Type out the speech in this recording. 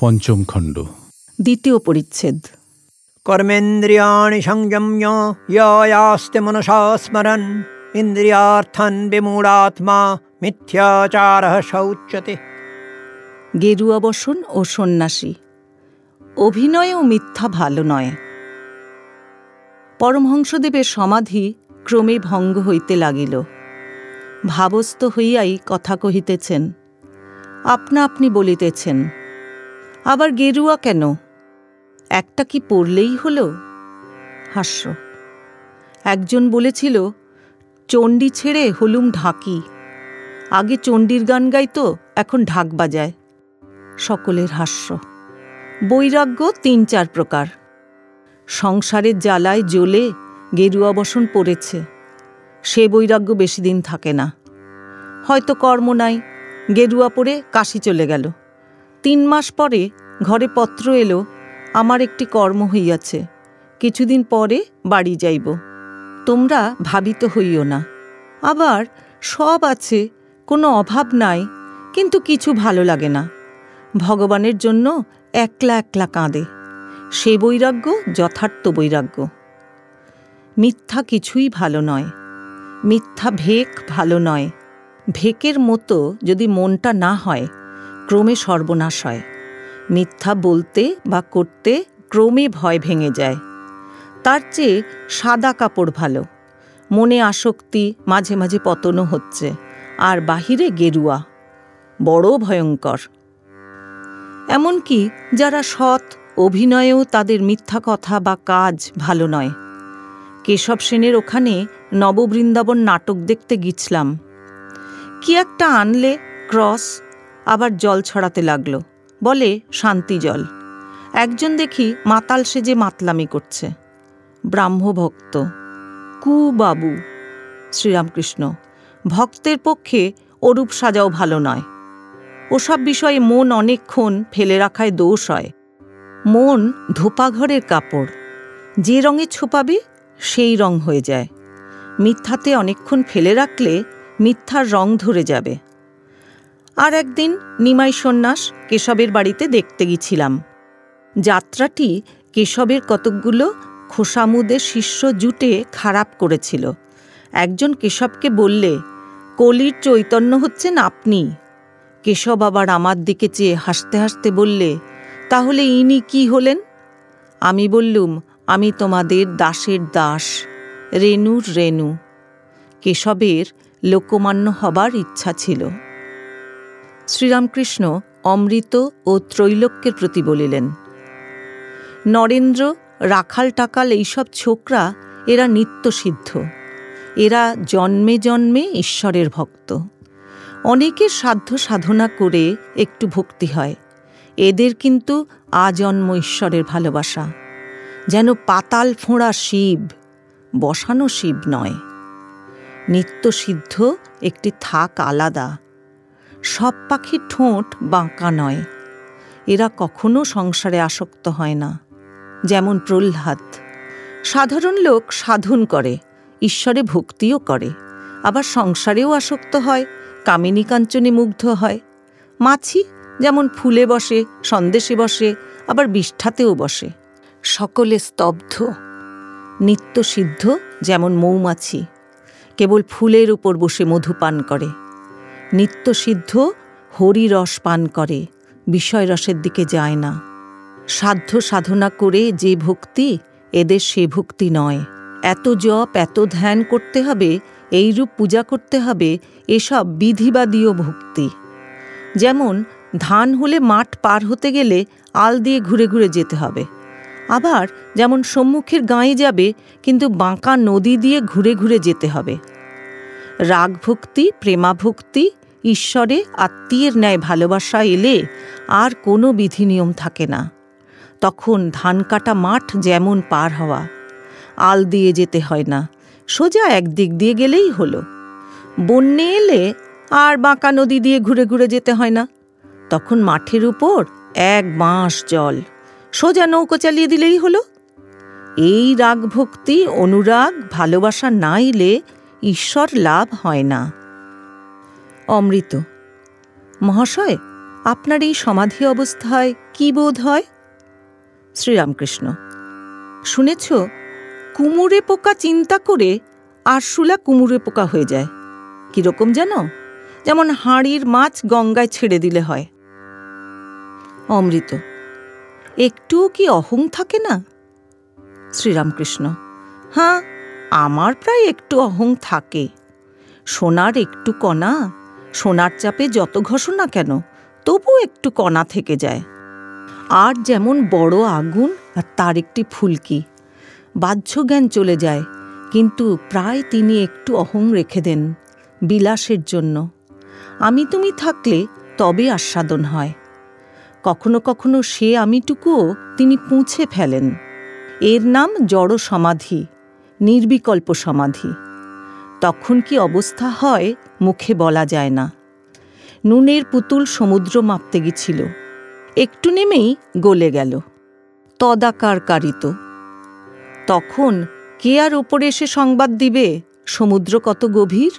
পঞ্চম খণ্ড। দ্বিতীয় পরিচ্ছেদ। কর্মেন্দ্রিয়াণি সংযম্য ইয়াস্তে মনসা স্মরণ ইন্দ্রিয়ার্থন বিমূঢ়াত্মা মিথ্যাচার শৌচ্যতে। গেরু বসন ও সন্ন্যাসী। অভিনয় ও মিথ্যা ভালো নয়। পরমহংসদেবের সমাধি ক্রমে ভঙ্গ হইতে লাগিল। ভাবস্থ হইয়াই কথা কহিতেছেন আপনা আপনি বলিতেছেন আবার গেরুয়া কেন? একটা কি পড়লেই হল? হাস্য। একজন বলেছিল, চণ্ডী ছেড়ে হলুম ঢাকি। আগে চণ্ডীর গান গাইতো এখন ঢাক বাজায়। সকলের হাস্য। বৈরাগ্য তিন চার প্রকার। সংসারের জ্বালায় জ্বলে গেরুয়া বসন পড়েছে। সে বৈরাগ্য বেশি দিন থাকে না। হয়তো কর্ম নাই, গেরুয়া পরে কাশি চলে গেল। তিন মাস পরে ঘরে পত্র এলো, আমার একটি কর্ম হইয়াছে, কিছুদিন পরে বাড়ি যাইব। তোমরা ভাবিত হইও না। আবার সব আছে, কোনো অভাব নাই, কিন্তু কিছু ভালো লাগে না। ভগবানের জন্য একলা একলা কাঁদে। সে বৈরাগ্য যথার্থ বৈরাগ্য। মিথ্যা কিছুই ভালো নয়। মিথ্যা ভেক ভালো নয়। ভেকের মতো যদি মনটা না হয় ক্রমে সর্বনাশ হয়। মিথ্যা বলতে বা করতে ক্রমে ভয় ভেঙে যায়। তার চেয়ে সাদা কাপড় ভালো। মনে আসক্তি, মাঝে মাঝে পতনও হচ্ছে। আর বাহিরে গেরুয়া। বড় ভয়ঙ্কর। এমনকি যারা সৎ, অভিনয়েও তাদের মিথ্যা কথা বা কাজ ভালো নয়। কেশব সেনের ওখানে নববৃন্দাবন নাটক দেখতে গিছলাম কি একটা আনলে, ক্রস আবার জল ছড়াতে লাগল। বলে, শান্তি জল। একজন দেখি মাতাল সেজে মাতলামি করছে। ব্রাহ্মভক্ত। কু বাবু। শ্রীরামকৃষ্ণ। ভক্তের পক্ষে ওরূপ সাজাও ভালো নয়। ওসব বিষয়ে মন অনেকক্ষণ ফেলে রাখায় দোষ হয়। মন ধোপাঘরের কাপড়। যে রঙে ছোপাবে, সেই রং হয়ে যায়। মিথ্যাতে অনেকক্ষণ ফেলে রাখলে মিথ্যার রং ধরে যাবে। আর একদিন নিমাই সন্ন্যাস কেশবের বাড়িতে দেখতে গিয়েছিলাম যাত্রাটি কেশবের কতকগুলো খোসামুদের শিষ্য জুটে খারাপ করেছিল। একজন কেশবকে বললে, কলির চৈতন্য হচ্ছেন আপনি। কেশব আবার আমার দিকে চেয়ে হাসতে হাসতে বললে, তাহলে ইনি কি হলেন? আমি বললুম, আমি তোমাদের দাসের দাস রেনুর রেনু কেশবের লোকমান্য হবার ইচ্ছা ছিল। শ্রীরামকৃষ্ণ অমৃত ও ত্রৈলোক্যের প্রতি বলিলেন, নরেন্দ্র, রাখাল টাকাল এইসব ছোকরা, এরা নিত্যসিদ্ধ এরা জন্মে জন্মে ঈশ্বরের ভক্ত। অনেকের সাধ্য সাধনা করে একটু ভক্তি হয়। এদের কিন্তু আজন্ম ঈশ্বরের ভালোবাসা। যেন পাতাল ফোঁড়া শিব, বসানো শিব নয়। নিত্যসিদ্ধ একটি থাক আলাদা। সব পাখির ঠোঁট বাঁকা নয়। এরা কখনো সংসারে আসক্ত হয় না। যেমন প্রহ্লাদ। সাধারণ লোক সাধন করে, ঈশ্বরে ভক্তিও করে। আবার সংসারেও আসক্ত হয়, কামিনী কাঞ্চনে মুগ্ধ হয়। মাছি যেমন ফুলে বসে, সন্দেশে বসে, আবার বিষ্ঠাতেও বসে। সকলে স্তব্ধ। নিত্য সিদ্ধ যেমন মৌমাছি। কেবল ফুলের উপর বসে মধু পান করে। নিত্যসিদ্ধ হরিরস পান করে, বিষয়রসের দিকে যায় না। সাধ্য সাধনা করে যে ভক্তি, এদের সে ভক্তি নয়। এত জপ, এত ধ্যান করতে হবে, এইরূপ পূজা করতে হবে, এসব বিধিবাদীয় ভক্তি। যেমন, ধান হলে মাঠ পার হতে গেলে আল দিয়ে ঘুরে ঘুরে যেতে হবে। আবার, যেমন সম্মুখের গাঁয়ে যাবে, কিন্তু বাঁকা নদী দিয়ে ঘুরে ঘুরে যেতে হবে। রাগভক্তি, প্রেমাভক্তি ঈশ্বরে আত্মীয়ের ন্যায় ভালোবাসা এলে আর কোনো বিধি নিয়ম থাকে না। তখন ধান কাটা মাঠ যেমন পার হওয়া, আল দিয়ে যেতে হয় না, সোজা একদিক দিয়ে গেলেই হলো। বন্যে এলে আর বাঁকা নদী দিয়ে ঘুরে ঘুরে যেতে হয় না। তখন মাঠের উপর এক বাঁশ জল, সোজা নৌকো চালিয়ে দিলেই হলো। এই রাগভক্তি, অনুরাগ, ভালোবাসা না এলে ঈশ্বর লাভ হয় না। অমৃত। মহাশয়, আপনার এই সমাধি অবস্থায় কি বোধ হয়? শ্রীরামকৃষ্ণ, শুনেছ, কুমুরে পোকা চিন্তা করে আরশুলা কুমুরে পোকা হয়ে যায়। কীরকম জানো? যেমন হাঁড়ির মাছ গঙ্গায় ছেড়ে দিলে হয়। অমৃত, একটুও কি অহং থাকে না? শ্রীরামকৃষ্ণ হ্যাঁ আমার প্রায় একটু অহং থাকে। সোনার একটু কণা সোনার চাপে যত ঘষো না কেন তবু একটু কণা থেকে যায়। আর যেমন বড় আগুন আর তার একটি ফুলকি বাহ্য জ্ঞান চলে যায়, কিন্তু প্রায় তিনি একটু অহং রেখে দেন বিলাসের জন্য। আমি তুমি থাকলে তবে আস্বাদন হয়। কখনো কখনো সে আমিটুকুও তিনি পুঁছে ফেলেন। এর নাম জড় সমাধি নির্বিকল্প সমাধি। তখন কি অবস্থা হয় মুখে বলা যায় না। নুনের পুতুল সমুদ্র মাপতে গেছিল। একটু নেমেই গলে গেল। তদাকার কারিত তখন কে আর ওপরে এসে সংবাদ দিবে? সমুদ্র কত গভীর?